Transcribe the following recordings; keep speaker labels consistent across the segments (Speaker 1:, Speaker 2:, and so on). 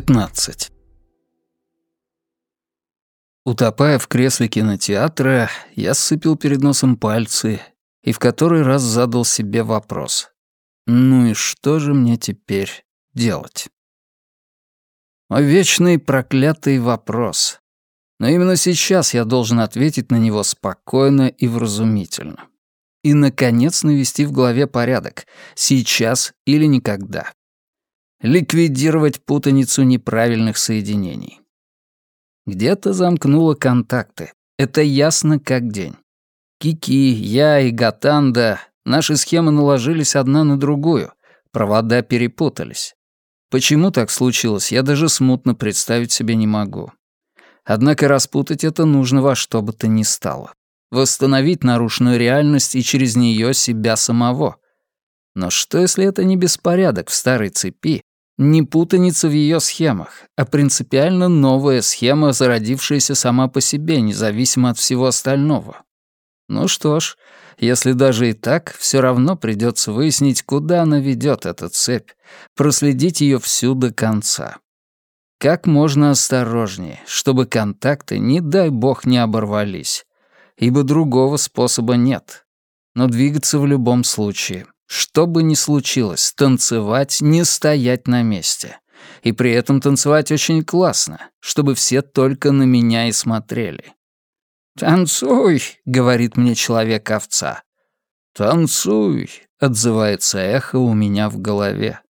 Speaker 1: 15. Утопая в кресле кинотеатра, я сцепил перед носом пальцы и в который раз задал себе вопрос. Ну и что же мне теперь делать? Мой вечный проклятый вопрос. Но именно сейчас я должен ответить на него спокойно и вразумительно. И, наконец, навести в голове порядок. Сейчас или никогда ликвидировать путаницу неправильных соединений. Где-то замкнуло контакты. Это ясно как день. Кики, я и Гатанда, наши схемы наложились одна на другую, провода перепутались. Почему так случилось, я даже смутно представить себе не могу. Однако распутать это нужно во что бы то ни стало. Восстановить нарушенную реальность и через нее себя самого. Но что, если это не беспорядок в старой цепи, не путаница в ее схемах, а принципиально новая схема, зародившаяся сама по себе, независимо от всего остального. Ну что ж, если даже и так, все равно придется выяснить, куда она ведет эта цепь, проследить ее всю до конца. Как можно осторожнее, чтобы контакты, не дай бог, не оборвались. Ибо другого способа нет. Но двигаться в любом случае. Что бы ни случилось, танцевать, не стоять на месте. И при этом танцевать очень классно, чтобы все только на меня и смотрели. «Танцуй», — говорит мне человек-овца. «Танцуй», — отзывается эхо у меня в голове.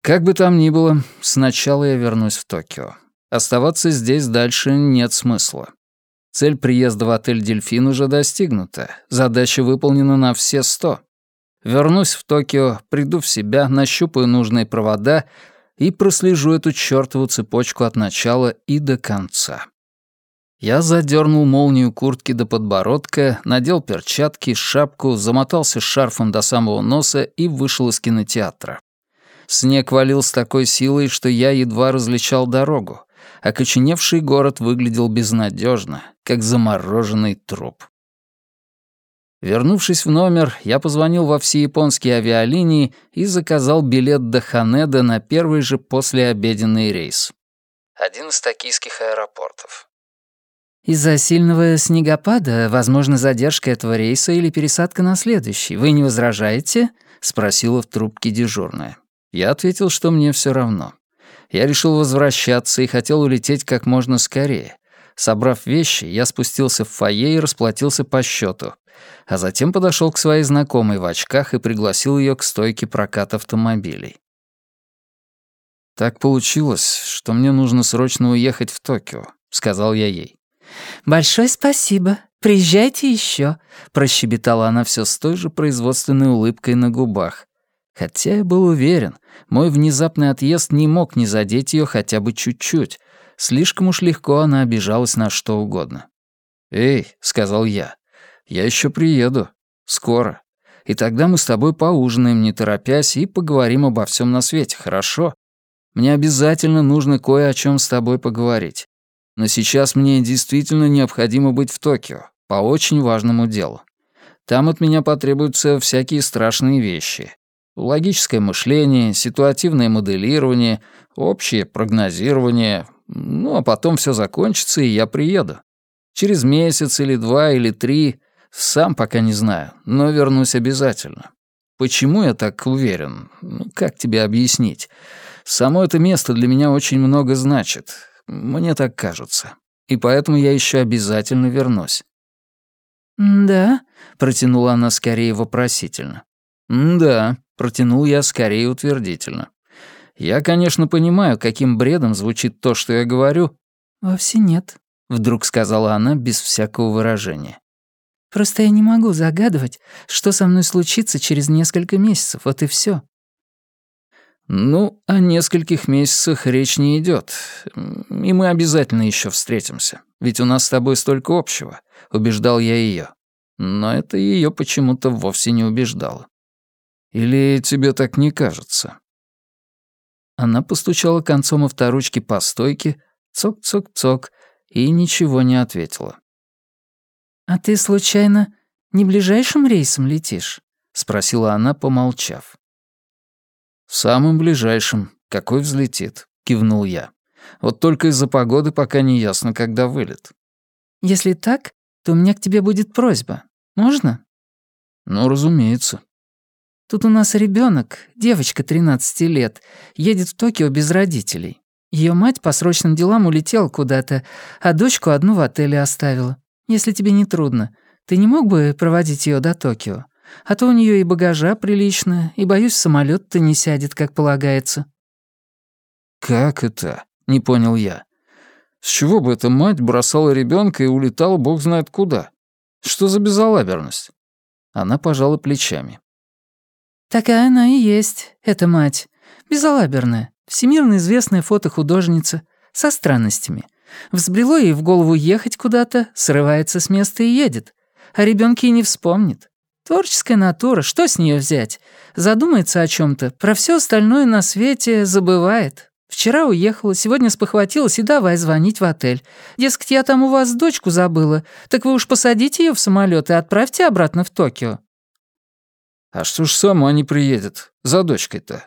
Speaker 1: Как бы там ни было, сначала я вернусь в Токио. Оставаться здесь дальше нет смысла. Цель приезда в отель «Дельфин» уже достигнута. Задача выполнена на все сто. Вернусь в Токио, приду в себя, нащупаю нужные провода и прослежу эту чёртову цепочку от начала и до конца. Я задернул молнию куртки до подбородка, надел перчатки, шапку, замотался шарфом до самого носа и вышел из кинотеатра. Снег валил с такой силой, что я едва различал дорогу окоченевший город выглядел безнадежно, как замороженный труп. Вернувшись в номер, я позвонил во все японские авиалинии и заказал билет до Ханеда на первый же послеобеденный рейс. Один из токийских аэропортов.
Speaker 2: Из-за сильного снегопада, возможно, задержка этого рейса или пересадка на следующий. Вы не возражаете? спросила в трубке дежурная.
Speaker 1: Я ответил, что мне все равно я решил возвращаться и хотел улететь как можно скорее. Собрав вещи, я спустился в фойе и расплатился по счету, а затем подошел к своей знакомой в очках и пригласил ее к стойке проката автомобилей. «Так получилось, что мне нужно срочно уехать в Токио», — сказал я ей.
Speaker 2: «Большое спасибо. Приезжайте еще», — прощебетала она все с той же производственной улыбкой на губах. Хотя я был уверен, мой внезапный отъезд не мог не задеть ее хотя бы чуть-чуть. Слишком уж легко она обижалась на что угодно. «Эй», — сказал я, — «я еще приеду. Скоро. И тогда мы с тобой поужинаем, не торопясь, и поговорим обо всем на свете, хорошо? Мне обязательно нужно кое о чем с тобой поговорить. Но сейчас мне действительно необходимо быть в Токио, по очень важному делу. Там от меня потребуются всякие страшные вещи. Логическое мышление, ситуативное моделирование, общее прогнозирование. Ну, а потом все закончится, и я приеду. Через месяц или два или три, сам пока не знаю, но вернусь обязательно. Почему я так уверен? Ну, как тебе объяснить? Само это место для меня очень много значит. Мне так кажется. И поэтому я еще обязательно вернусь. «Да?»
Speaker 1: — протянула она скорее вопросительно. «Да», Протянул я скорее утвердительно. Я, конечно, понимаю, каким бредом звучит то, что я говорю.
Speaker 2: «Вовсе нет», — вдруг сказала она без всякого выражения. «Просто я не могу загадывать, что со мной случится через несколько месяцев, вот и все.
Speaker 1: «Ну, о нескольких месяцах речь не идет, и мы обязательно еще встретимся, ведь у нас с тобой столько общего», — убеждал я ее. Но это ее почему-то вовсе не убеждало. Или тебе так не кажется?» Она постучала концом авторучки по стойке, цок-цок-цок, и ничего не ответила.
Speaker 2: «А ты, случайно, не ближайшим рейсом летишь?» — спросила она, помолчав.
Speaker 1: «Самым ближайшим. «Какой взлетит?» — кивнул я. «Вот только из-за погоды пока не ясно, когда вылет».
Speaker 2: «Если так, то у меня к тебе будет просьба. Можно?»
Speaker 1: «Ну, разумеется».
Speaker 2: «Тут у нас ребенок, девочка 13 лет, едет в Токио без родителей. Ее мать по срочным делам улетела куда-то, а дочку одну в отеле оставила. Если тебе не трудно, ты не мог бы проводить ее до Токио? А то у нее и багажа прилично, и, боюсь, самолет-то не сядет, как полагается».
Speaker 1: «Как это?» — не понял я. «С чего бы эта мать бросала ребенка и улетала бог знает куда? Что за безалаберность?» Она пожала плечами.
Speaker 2: «Такая она и есть, эта мать. Безалаберная, всемирно известная фотохудожница, со странностями. Взбрело ей в голову ехать куда-то, срывается с места и едет. А ребенке и не вспомнит. Творческая натура, что с нее взять? Задумается о чем то про все остальное на свете забывает. Вчера уехала, сегодня спохватилась и давай звонить в отель. Дескать, я там у вас дочку забыла, так вы уж посадите ее в самолет и отправьте обратно в Токио.
Speaker 1: А что ж сама не приедет? За дочкой-то?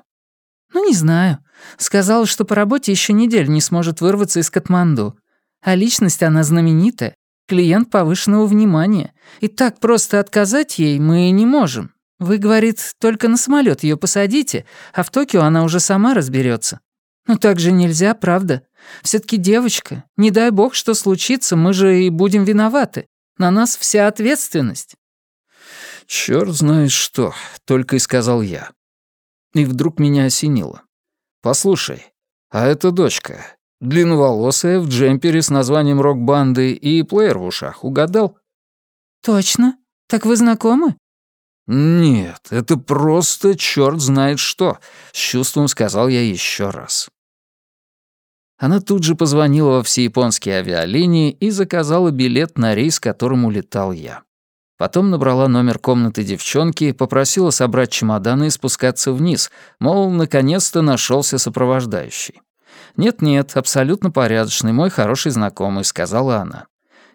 Speaker 2: Ну, не знаю. Сказала, что по работе еще неделю не сможет вырваться из Катманду. А личность она знаменитая клиент повышенного внимания. И так просто отказать ей мы не можем. Вы, говорит, только на самолет ее посадите, а в Токио она уже сама разберется. Ну так же нельзя, правда? все таки девочка. Не дай бог, что случится, мы же и будем виноваты. На нас вся ответственность.
Speaker 1: Черт знает что, только и сказал я. И вдруг меня осенило. Послушай, а эта дочка, Длинноволосая, в джемпере с названием рок-банды и плеер в ушах. Угадал?
Speaker 2: Точно? Так вы знакомы?
Speaker 1: Нет, это просто черт знает что, с чувством сказал я еще раз. Она тут же позвонила во все японские авиалинии и заказала билет на рейс, которым улетал я. Потом набрала номер комнаты девчонки, попросила собрать чемоданы и спускаться вниз, мол, наконец-то нашелся сопровождающий. «Нет-нет, абсолютно порядочный, мой хороший знакомый», — сказала она.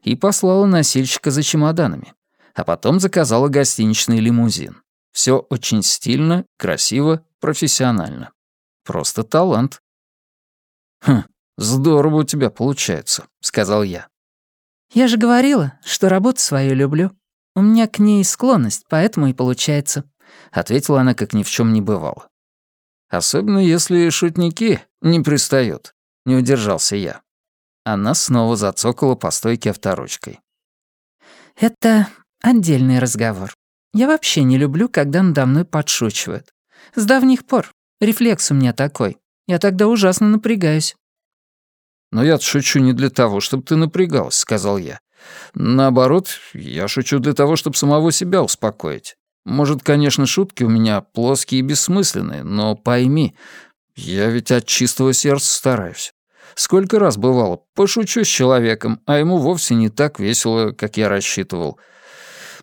Speaker 1: И послала носильщика за чемоданами. А потом заказала гостиничный лимузин. Все очень стильно, красиво, профессионально. Просто талант. «Хм, здорово у тебя получается», — сказал я.
Speaker 2: «Я же говорила, что работу свою люблю. У меня к ней склонность, поэтому и получается», — ответила она, как ни в чем не бывало.
Speaker 1: Особенно если шутники не пристают. Не удержался я. Она снова зацокала по стойке авторучкой.
Speaker 2: «Это отдельный разговор. Я вообще не люблю, когда надо мной подшучивают. С давних пор. Рефлекс у меня такой. Я тогда ужасно напрягаюсь».
Speaker 1: «Но я шучу не для того, чтобы ты напрягалась», — сказал я. «Наоборот, я шучу для того, чтобы самого себя успокоить. Может, конечно, шутки у меня плоские и бессмысленные, но пойми, я ведь от чистого сердца стараюсь. Сколько раз бывало, пошучу с человеком, а ему вовсе не так весело, как я рассчитывал.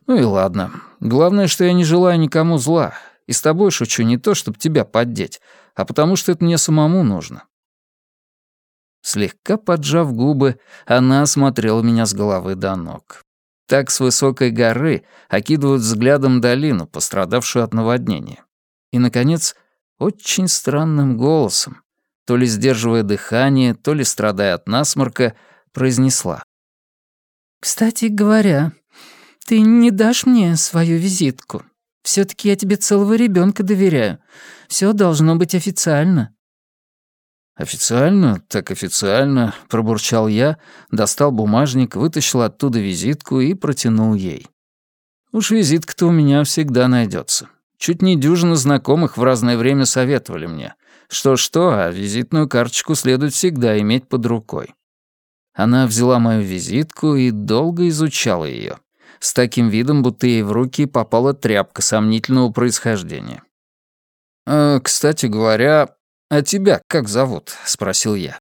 Speaker 1: Ну и ладно. Главное, что я не желаю никому зла. И с тобой шучу не то, чтобы тебя поддеть, а потому что это мне самому нужно. Слегка поджав губы, она осмотрела меня с головы до ног. Так с высокой горы окидывают взглядом долину, пострадавшую от наводнения. И, наконец, очень странным голосом, то ли сдерживая дыхание, то ли страдая от насморка, произнесла.
Speaker 2: «Кстати говоря, ты не дашь мне свою визитку? все таки я тебе целого ребенка доверяю. Все должно быть официально».
Speaker 1: «Официально? Так официально», — пробурчал я, достал бумажник, вытащил оттуда визитку и протянул ей. «Уж визитка-то у меня всегда найдется. Чуть не дюжина знакомых в разное время советовали мне. Что-что, а визитную карточку следует всегда иметь под рукой». Она взяла мою визитку и долго изучала ее, с таким видом, будто ей в руки попала тряпка сомнительного происхождения. «Э, «Кстати говоря, «А тебя как зовут?» — спросил я.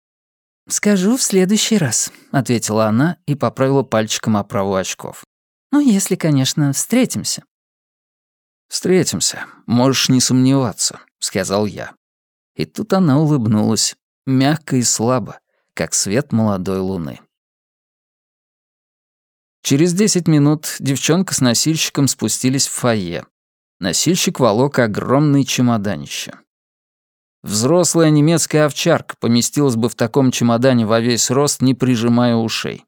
Speaker 2: «Скажу в следующий раз», — ответила она и поправила пальчиком оправу очков. «Ну, если, конечно, встретимся».
Speaker 1: «Встретимся, можешь не сомневаться», — сказал я. И тут она улыбнулась, мягко и слабо, как свет молодой луны. Через десять минут девчонка с носильщиком спустились в фойе. Носильщик волок огромный чемоданище. Взрослая немецкая овчарка поместилась бы в таком чемодане во весь рост, не прижимая ушей.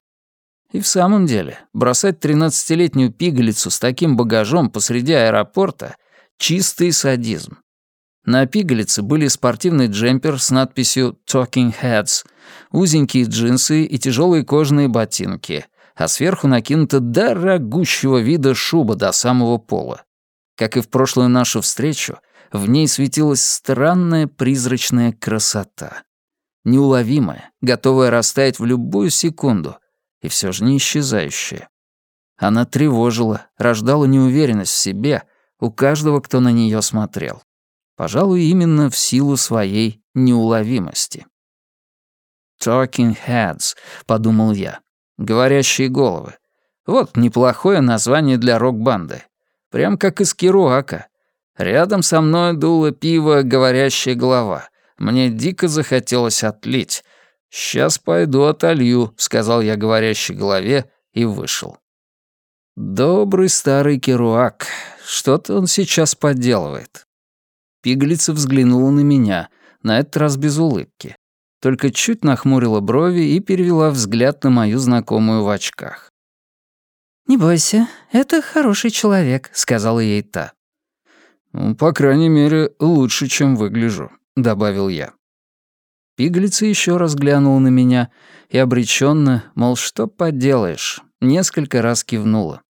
Speaker 1: И в самом деле, бросать тринадцатилетнюю пигалицу с таким багажом посреди аэропорта — чистый садизм. На пигалице были спортивный джемпер с надписью «Talking Heads», узенькие джинсы и тяжелые кожаные ботинки, а сверху накинута дорогущего вида шуба до самого пола. Как и в прошлую нашу встречу, в ней светилась странная призрачная красота. Неуловимая, готовая растаять в любую секунду, и все же не исчезающая. Она тревожила, рождала неуверенность в себе у каждого, кто на нее смотрел. Пожалуй, именно в силу своей неуловимости. «Talking heads», — подумал я. «Говорящие головы». Вот неплохое название для рок-банды. Прям как из Керуака. Рядом со мной дуло пиво «Говорящая голова». Мне дико захотелось отлить. «Сейчас пойду отолью», — сказал я говорящей голове и вышел. Добрый старый Керуак. Что-то он сейчас подделывает. Пиглица взглянула на меня, на этот раз без улыбки. Только чуть нахмурила брови и перевела взгляд на мою знакомую в очках.
Speaker 2: «Не бойся, это хороший человек», — сказала ей та.
Speaker 1: «Ну, «По крайней мере, лучше, чем выгляжу», — добавил я. Пиглица еще раз глянула на меня и обреченно, мол, что поделаешь, несколько раз кивнула.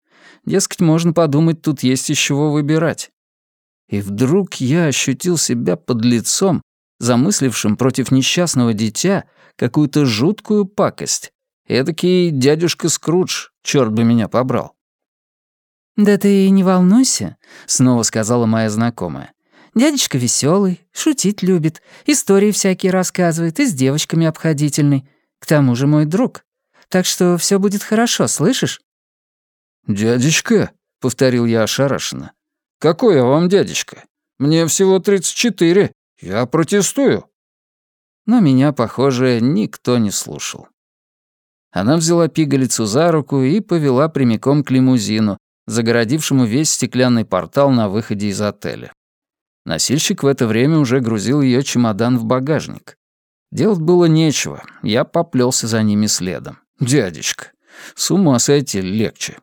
Speaker 1: Дескать, можно подумать, тут есть из чего выбирать. И вдруг я ощутил себя под лицом, замыслившим против несчастного дитя какую-то жуткую пакость. Эдакий дядюшка Скрудж, черт бы меня побрал.
Speaker 2: «Да ты не волнуйся», — снова сказала моя знакомая. «Дядечка веселый, шутить любит, истории всякие рассказывает и с девочками обходительный. К тому же мой друг. Так что все будет хорошо, слышишь?»
Speaker 1: «Дядечка?» — повторил я ошарашенно. «Какой я вам дядечка? Мне всего 34. Я протестую». Но меня, похоже, никто не слушал. Она взяла пигалицу за руку и повела прямиком к лимузину, загородившему весь стеклянный портал на выходе из отеля. Носильщик в это время уже грузил ее чемодан в багажник. Делать было нечего, я поплелся за ними следом. «Дядечка, с ума сойти легче».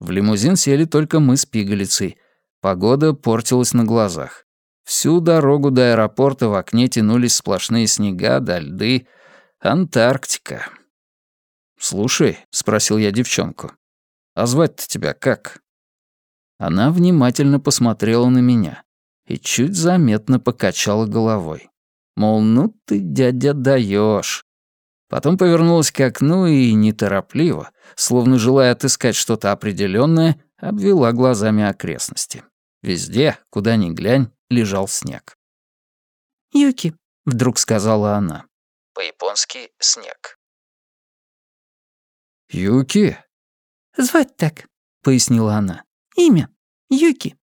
Speaker 1: В лимузин сели только мы с пигалицей. Погода портилась на глазах. Всю дорогу до аэропорта в окне тянулись сплошные снега да льды. Антарктика. «Слушай», — спросил я девчонку, — «а звать-то тебя как?» Она внимательно посмотрела на меня и чуть заметно покачала головой. Мол, ну ты, дядя, даешь. Потом повернулась к окну и неторопливо, словно желая отыскать что-то определенное, обвела глазами окрестности. Везде, куда ни глянь, лежал снег.
Speaker 2: «Юки», —
Speaker 1: вдруг сказала она. По-японски «снег». «Юки?»
Speaker 2: «Звать так», — пояснила она. «Имя. Юки».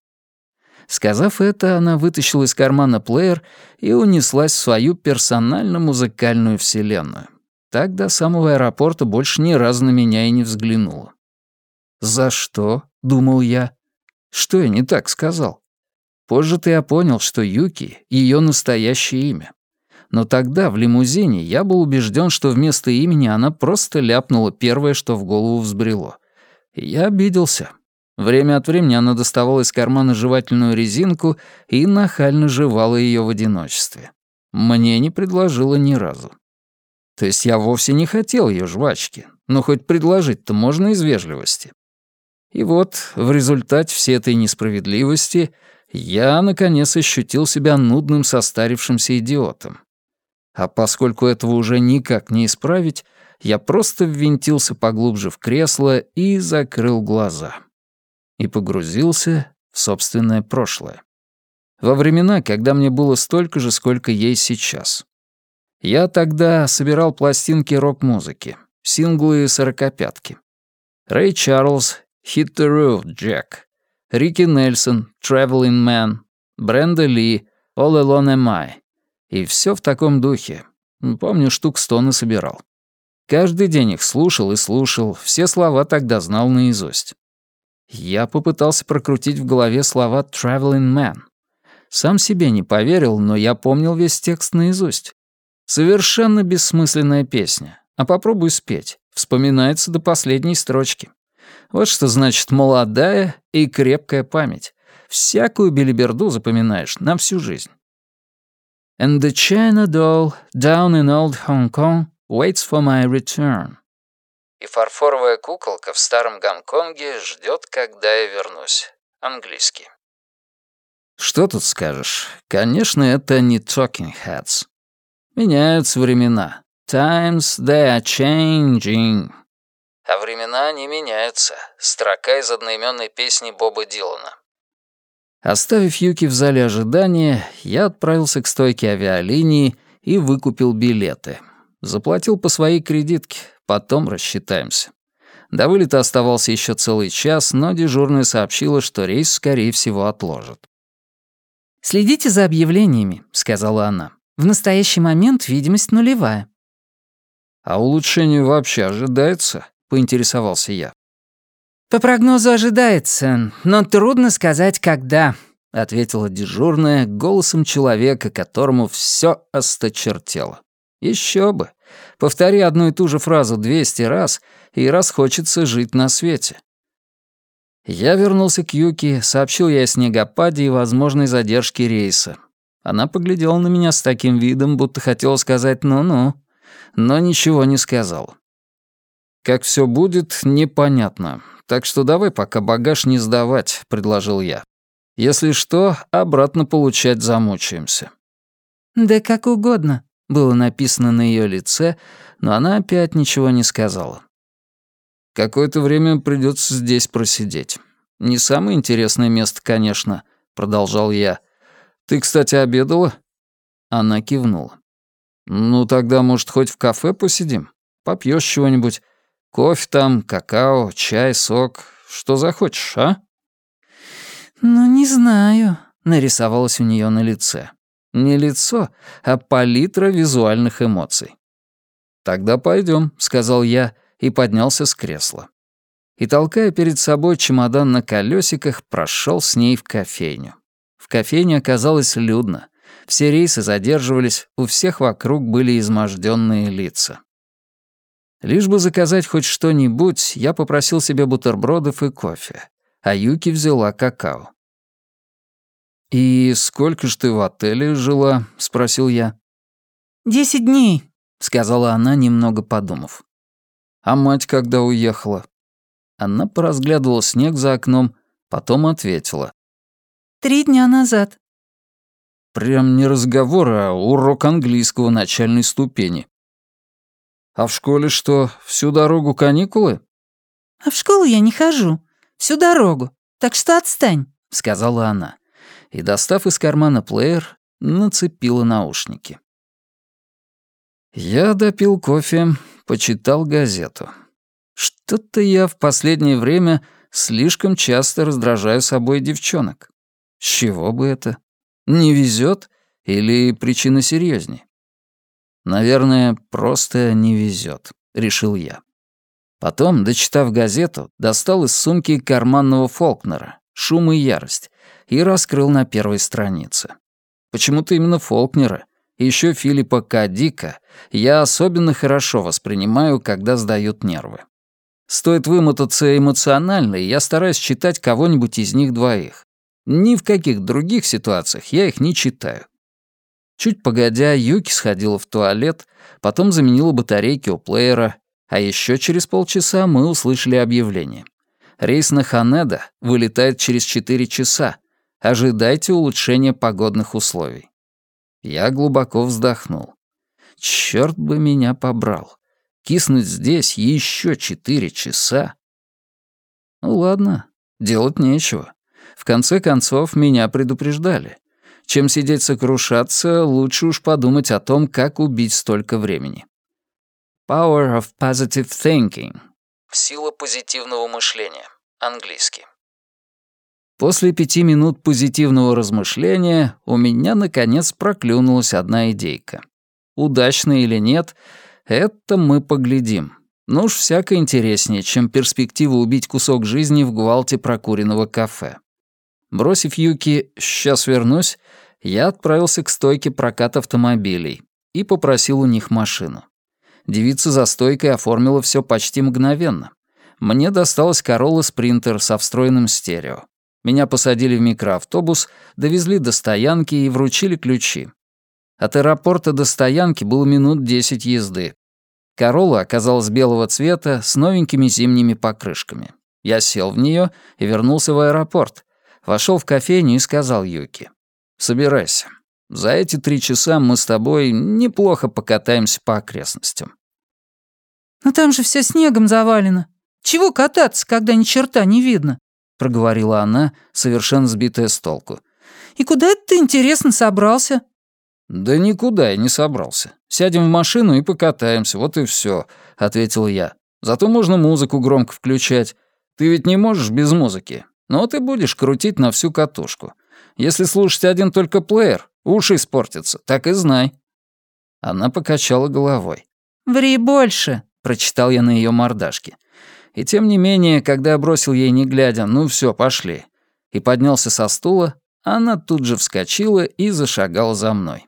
Speaker 1: Сказав это, она вытащила из кармана плеер и унеслась в свою персонально-музыкальную вселенную. Так до самого аэропорта больше ни разу на меня и не взглянула. «За что?» — думал я. «Что я не так сказал?» Позже-то я понял, что Юки — ее настоящее имя. Но тогда, в лимузине, я был убежден, что вместо имени она просто ляпнула первое, что в голову взбрело. Я обиделся. Время от времени она доставала из кармана жевательную резинку и нахально жевала ее в одиночестве. Мне не предложила ни разу. То есть я вовсе не хотел ее жвачки, но хоть предложить-то можно из вежливости. И вот, в результате всей этой несправедливости, я, наконец, ощутил себя нудным состарившимся идиотом. А поскольку этого уже никак не исправить, я просто ввинтился поглубже в кресло и закрыл глаза. И погрузился в собственное прошлое. Во времена, когда мне было столько же, сколько ей сейчас. Я тогда собирал пластинки рок-музыки, синглы и сорокопятки. Рэй Чарльз, «Hit the Roof, Jack», Рики Нельсон, Traveling Man, Бренда Ли, All Alone Am I. И все в таком духе. Помню, штук сто насобирал. Каждый день их слушал и слушал, все слова тогда знал наизусть. Я попытался прокрутить в голове слова «traveling man». Сам себе не поверил, но я помнил весь текст наизусть. Совершенно бессмысленная песня. А попробуй спеть. Вспоминается до последней строчки. Вот что значит молодая и крепкая память. Всякую белиберду запоминаешь на всю жизнь. And the China doll down in old Hong Kong waits for my return. И фарфоровая куколка в старом Гонконге ждет, когда я вернусь. Английский. Что тут скажешь? Конечно, это не Talking Heads. Меняются времена. Times they are changing. А времена не меняются. Строка из одноименной песни Боба Дилана. Оставив Юки в зале ожидания, я отправился к стойке авиалинии и выкупил билеты. Заплатил по своей кредитке, потом рассчитаемся. До вылета оставался еще целый час, но дежурная сообщила, что рейс, скорее всего, отложат.
Speaker 2: «Следите за объявлениями», — сказала она. «В настоящий момент видимость нулевая».
Speaker 1: «А улучшение вообще ожидается?» — поинтересовался я.
Speaker 2: «По прогнозу ожидается, но трудно сказать, когда», — ответила дежурная голосом человека, которому все осточертело. Еще бы. Повтори одну и ту же фразу 200 раз, и раз хочется жить на свете. Я вернулся к Юки, сообщил ей о снегопаде и возможной задержке рейса. Она поглядела на меня с таким видом, будто хотела сказать «ну-ну», но ничего не сказала. Как все будет, непонятно. Так что давай пока багаж не сдавать», — предложил я. «Если что, обратно получать замучаемся». «Да как угодно», — было написано на ее лице, но она опять ничего не сказала.
Speaker 1: «Какое-то время придется здесь просидеть. Не самое интересное место, конечно», — продолжал я. «Ты, кстати, обедала?» Она кивнула. «Ну, тогда, может, хоть в кафе посидим? Попьешь чего-нибудь? Кофе там, какао, чай, сок. Что захочешь, а?»
Speaker 2: «Ну, не знаю», — нарисовалось у нее на лице. Не лицо, а палитра визуальных эмоций. «Тогда пойдем, сказал я и поднялся с кресла. И, толкая перед собой чемодан на колесиках, прошел с ней в кофейню. В кофейне оказалось людно. Все рейсы задерживались, у всех вокруг были изможденные лица. Лишь бы заказать хоть что-нибудь, я попросил себе бутербродов и кофе, а Юки взяла какао. «И сколько ж ты в отеле жила?» — спросил я. «Десять дней», —
Speaker 1: сказала она, немного подумав. «А мать когда уехала?» Она поразглядывала снег за окном, потом ответила.
Speaker 2: «Три дня назад».
Speaker 1: Прям не разговор, а урок английского начальной ступени. «А в школе что, всю дорогу каникулы?»
Speaker 2: «А в школу я не хожу. Всю дорогу. Так что отстань», — сказала она.
Speaker 1: И, достав из кармана плеер, нацепила наушники. Я допил кофе, почитал газету. Что-то я в последнее время слишком часто раздражаю собой девчонок. С чего бы это? Не везет или причина серьезнее? Наверное, просто не везет, решил я. Потом, дочитав газету, достал из сумки карманного Фолкнера «Шум и ярость» и раскрыл на первой странице. Почему-то именно Фолкнера еще Филиппа К. Дика я особенно хорошо воспринимаю, когда сдают нервы. Стоит вымотаться эмоционально, и я стараюсь читать кого-нибудь из них двоих. Ни в каких других ситуациях я их не читаю. Чуть погодя, Юки сходила в туалет, потом заменила батарейки у плеера, а еще через полчаса мы услышали объявление. Рейс на Ханеда вылетает через 4 часа. Ожидайте улучшения погодных условий. Я глубоко вздохнул. Черт бы меня побрал. Киснуть здесь еще четыре часа. Ну ладно, делать нечего. В конце концов, меня предупреждали. Чем сидеть сокрушаться, лучше уж подумать о том, как убить столько времени. Power of Positive Thinking. Сила позитивного мышления. Английский. После пяти минут позитивного размышления у меня, наконец, проклюнулась одна идейка. Удачно или нет, это мы поглядим. Но уж всяко интереснее, чем перспектива убить кусок жизни в гвалте прокуренного кафе. Бросив Юки «сейчас вернусь», Я отправился к стойке проката автомобилей и попросил у них машину. Девица за стойкой оформила все почти мгновенно. Мне досталась Corolla Sprinter со встроенным стерео. Меня посадили в микроавтобус, довезли до стоянки и вручили ключи. От аэропорта до стоянки было минут десять езды. Корола оказалась белого цвета с новенькими зимними покрышками. Я сел в нее и вернулся в аэропорт. Вошел в кофейню и сказал Юки. «Собирайся. За эти три часа мы с тобой неплохо покатаемся по окрестностям».
Speaker 3: «Но там же все снегом завалено. Чего кататься, когда ни черта не видно?» — проговорила она, совершенно сбитая с толку. «И куда это ты, интересно, собрался?»
Speaker 1: «Да никуда я не собрался. Сядем в машину и покатаемся, вот и все, ответил я. «Зато можно музыку громко включать. Ты ведь не можешь без музыки. Но ты будешь крутить на всю катушку. Если слушать один только плеер, уши испортятся, так и знай». Она покачала головой.
Speaker 3: «Ври больше», — прочитал я на ее мордашке.
Speaker 1: И тем не менее, когда бросил ей не глядя, ну все, пошли, и поднялся со стула, она тут же вскочила и зашагала за мной.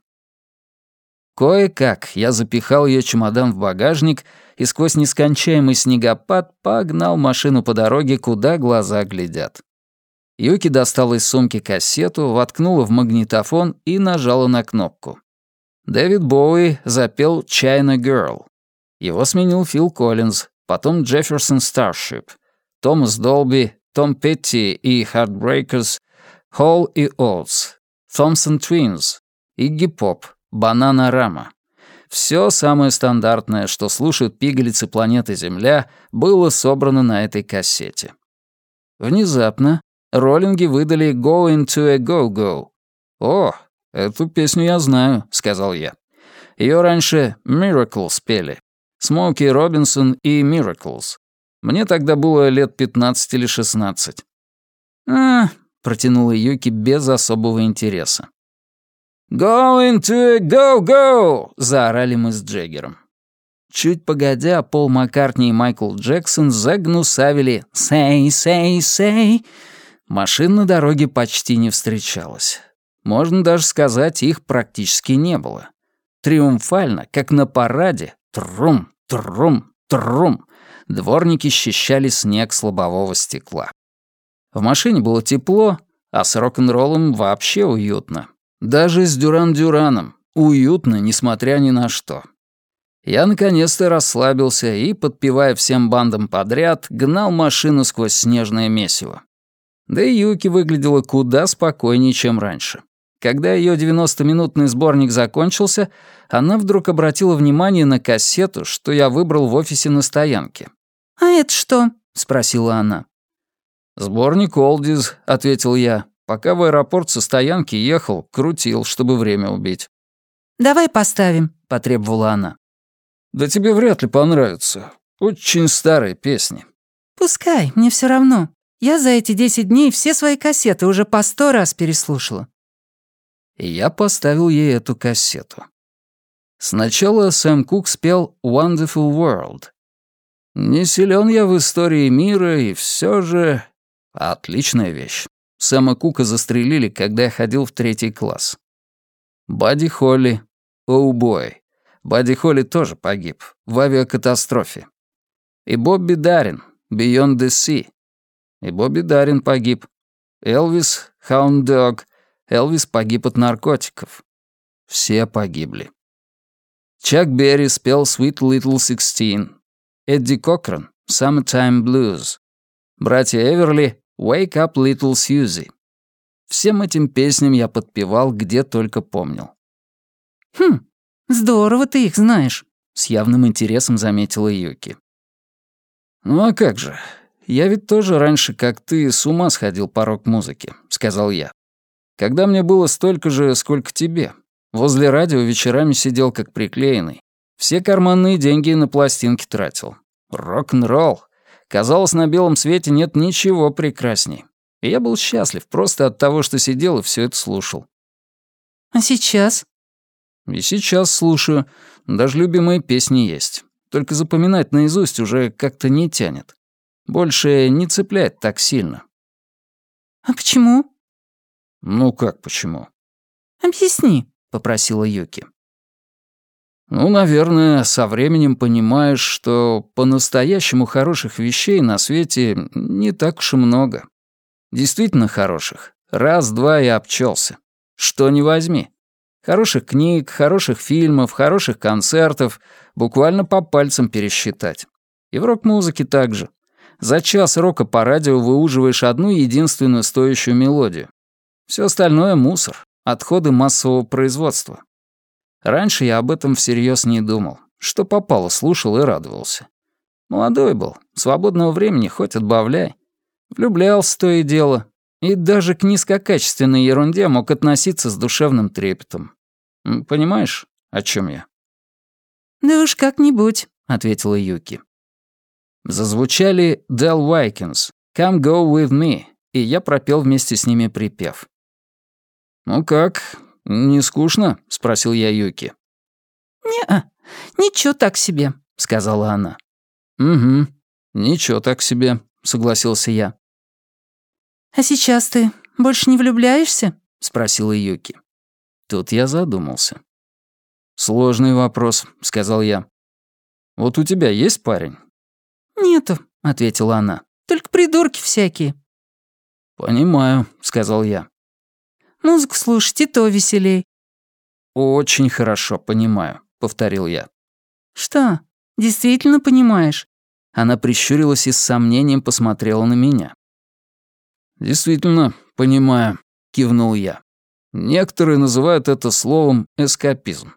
Speaker 1: Кое-как я запихал ее чемодан в багажник и сквозь нескончаемый снегопад погнал машину по дороге, куда глаза глядят. Юки достала из сумки кассету, воткнула в магнитофон и нажала на кнопку. Дэвид Боуи запел «China Girl». Его сменил Фил Коллинз, потом Jefferson Starship, Томас Долби, Том Петти и Heartbreakers, Холл и Оутс, Thompson Twins, Игги Поп, Bananarama. Все самое стандартное, что слушают пигалицы планеты Земля, было собрано на этой кассете. Внезапно роллинги выдали «Going to a Go-Go». «О, эту песню я знаю», — сказал я. Ее раньше «Miracles» пели. Смоуки Робинсон и Miracles. Мне тогда было лет 15 или 16. «А», — протянула Юки без особого интереса. «Going to go-go!» — заорали мы с Джеггером. Чуть погодя, Пол Маккартни и Майкл Джексон загнусавили «Say, say, say!» Машин на дороге почти не встречалось. Можно даже сказать, их практически не было. Триумфально, как на параде, трум, трум, трум, дворники счищали снег с лобового стекла. В машине было тепло, а с рок-н-роллом вообще уютно. Даже с Дюран-Дюраном. Уютно, несмотря ни на что. Я наконец-то расслабился и, подпевая всем бандам подряд, гнал машину сквозь снежное месиво. Да и Юки выглядела куда спокойнее, чем раньше. Когда ее 90-минутный сборник закончился, она вдруг обратила внимание на кассету, что я выбрал в офисе на стоянке.
Speaker 3: «А это что?»
Speaker 1: — спросила она. «Сборник Олдиз», — ответил я. Пока в аэропорт со стоянки ехал, крутил, чтобы время убить.
Speaker 3: «Давай поставим», — потребовала она.
Speaker 1: «Да тебе вряд ли понравится. Очень старые песни».
Speaker 3: «Пускай, мне все равно. Я за эти десять дней все свои кассеты уже по сто раз переслушала».
Speaker 1: И я поставил ей эту кассету. Сначала Сэм Кук спел «Wonderful World». Не силен я в истории мира, и все же... Отличная вещь. Сэма Кука застрелили, когда я ходил в третий класс. Бадди Холли. Оу бой. Бадди Холли тоже погиб. В авиакатастрофе. И Бобби Дарин. Beyond the Sea. И Бобби Дарин погиб. Элвис, Хаунд Дог. Элвис погиб от наркотиков. Все погибли. Чак Берри спел Sweet Little Sixteen. Эдди Кокран — Summertime Blues. Братья Эверли «Wake up, little Susie». Всем этим песням я подпевал, где только помнил.
Speaker 3: «Хм, здорово ты их знаешь», —
Speaker 1: с явным интересом заметила Юки. «Ну а как же? Я ведь тоже раньше, как ты, с ума сходил по рок-музыке», — сказал я. «Когда мне было столько же, сколько тебе. Возле радио вечерами сидел как приклеенный. Все карманные деньги на пластинки тратил. Рок-н-ролл. Казалось, на белом свете нет ничего прекрасней. И я был счастлив просто от того, что сидел и все это слушал.
Speaker 3: «А сейчас?»
Speaker 1: «И сейчас слушаю. Даже любимые песни есть. Только запоминать наизусть уже как-то не тянет. Больше не цепляет так сильно».
Speaker 3: «А почему?»
Speaker 1: «Ну как почему?»
Speaker 3: «Объясни», — попросила Юки.
Speaker 1: «Ну, наверное, со временем понимаешь, что по-настоящему хороших вещей на свете не так уж и много. Действительно хороших. Раз-два и обчелся. Что не возьми. Хороших книг, хороших фильмов, хороших концертов буквально по пальцам пересчитать. И в рок-музыке также. За час рока по радио выуживаешь одну единственную стоящую мелодию. Все остальное — мусор, отходы массового производства. Раньше я об этом всерьез не думал. Что попало, слушал и радовался. Молодой был, свободного времени хоть отбавляй. Влюблялся то и дело. И даже к низкокачественной ерунде мог относиться с душевным трепетом. Понимаешь, о чем я?»
Speaker 3: «Да уж как-нибудь», — ответила Юки.
Speaker 1: Зазвучали Del Уайкинс «Come Go With Me», и я пропел вместе с ними припев. «Ну как, не скучно?» — спросил я Юки.
Speaker 3: «Не-а, ничего так себе», — сказала она.
Speaker 1: «Угу, ничего так себе», — согласился я.
Speaker 3: «А сейчас ты больше не влюбляешься?» — спросила Юки.
Speaker 1: Тут я задумался. «Сложный вопрос», — сказал я. «Вот у тебя есть парень?»
Speaker 3: «Нету», — ответила она. «Только придурки всякие».
Speaker 1: «Понимаю», — сказал я.
Speaker 3: «Музыку слушать и то веселей».
Speaker 1: «Очень хорошо, понимаю», — повторил я.
Speaker 3: «Что, действительно понимаешь?»
Speaker 1: Она прищурилась и с сомнением посмотрела на меня. «Действительно, понимаю», — кивнул я. Некоторые называют это словом «эскапизм».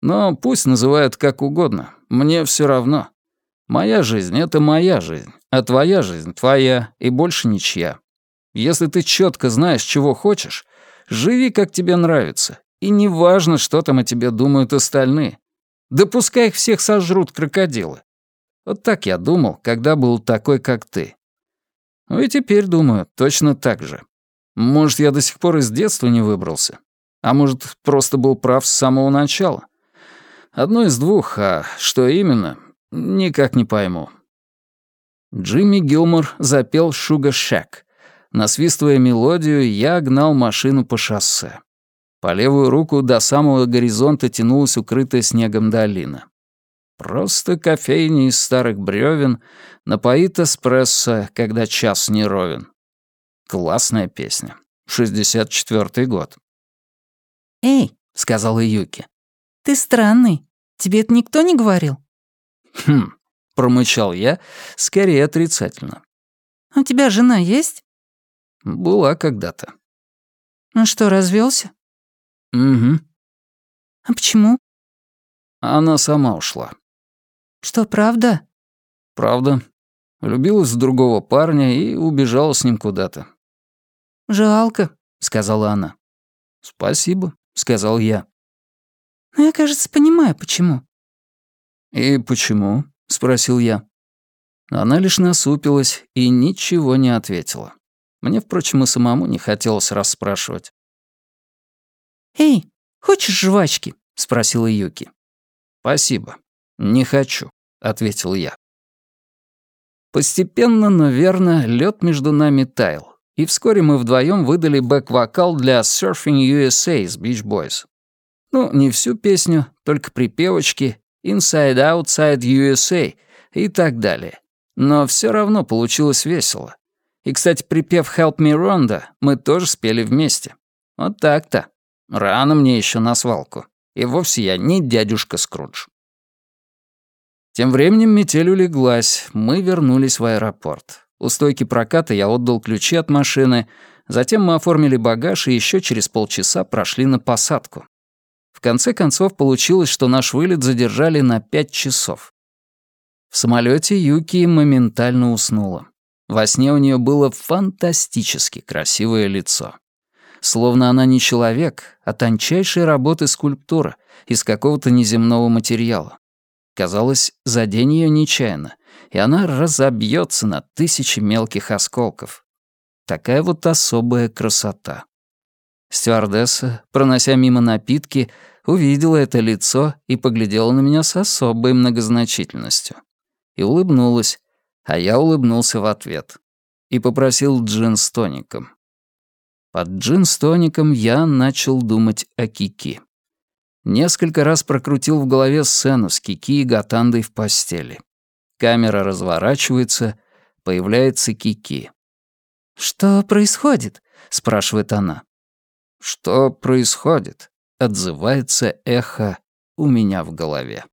Speaker 1: Но пусть называют как угодно, мне все равно. Моя жизнь — это моя жизнь, а твоя жизнь — твоя и больше ничья. Если ты четко знаешь, чего хочешь, живи, как тебе нравится, и не важно, что там о тебе думают остальные. Да пускай их всех сожрут крокодилы. Вот так я думал, когда был такой, как ты. Ну и теперь думаю точно так же. Может, я до сих пор из детства не выбрался. А может, просто был прав с самого начала. Одно из двух, а что именно, никак не пойму. Джимми Гилмор запел «Шуга Шак». Насвистывая мелодию, я гнал машину по шоссе. По левую руку до самого горизонта тянулась укрытая снегом долина. Просто кофейня из старых бревен напоит эспрессо, когда час не ровен. Классная песня. 64-й год.
Speaker 3: «Эй», — сказала Юки, — «ты странный. Тебе это никто не говорил?»
Speaker 1: «Хм», — промычал я, скорее отрицательно.
Speaker 3: «У тебя жена есть?»
Speaker 1: «Была когда-то».
Speaker 3: «Ну что, развелся?
Speaker 1: «Угу».
Speaker 3: «А почему?»
Speaker 1: Она сама ушла.
Speaker 3: «Что, правда?»
Speaker 1: «Правда. Влюбилась в другого парня и убежала с ним куда-то.
Speaker 3: «Жалко», —
Speaker 1: сказала она. «Спасибо», — сказал я.
Speaker 3: «Но я, кажется, понимаю, почему».
Speaker 1: «И почему?» — спросил я. Она лишь насупилась и ничего не ответила. Мне, впрочем, и самому не хотелось расспрашивать.
Speaker 3: «Эй, хочешь жвачки?» — спросила Юки.
Speaker 1: «Спасибо. Не хочу», — ответил я. Постепенно, но верно, лед между нами таял и вскоре мы вдвоем выдали бэк-вокал для Surfing USA с Beach Boys. Ну, не всю песню, только припевочки Inside Outside USA и так далее. Но все равно получилось весело. И, кстати, припев Help Me Rhonda мы тоже спели вместе. Вот так-то. Рано мне еще на свалку. И вовсе я не дядюшка Скрудж. Тем временем метель улеглась, мы вернулись в аэропорт. У стойки проката я отдал ключи от машины, затем мы оформили багаж и еще через полчаса прошли на посадку. В конце концов получилось, что наш вылет задержали на пять часов. В самолете Юки моментально уснула. Во сне у нее было фантастически красивое лицо. Словно она не человек, а тончайшая работы скульптура из какого-то неземного материала. Казалось, задень ее нечаянно, и она разобьется на тысячи мелких осколков. Такая вот особая красота. Стюардесса, пронося мимо напитки, увидела это лицо и поглядела на меня с особой многозначительностью. И улыбнулась, а я улыбнулся в ответ. И попросил джин с тоником. Под джин с тоником я начал думать о Кики. Несколько раз прокрутил в голове сцену с Кики и Гатандой в постели. Камера разворачивается, появляется Кики.
Speaker 3: «Что происходит?» — спрашивает она.
Speaker 1: «Что происходит?» — отзывается эхо у меня в голове.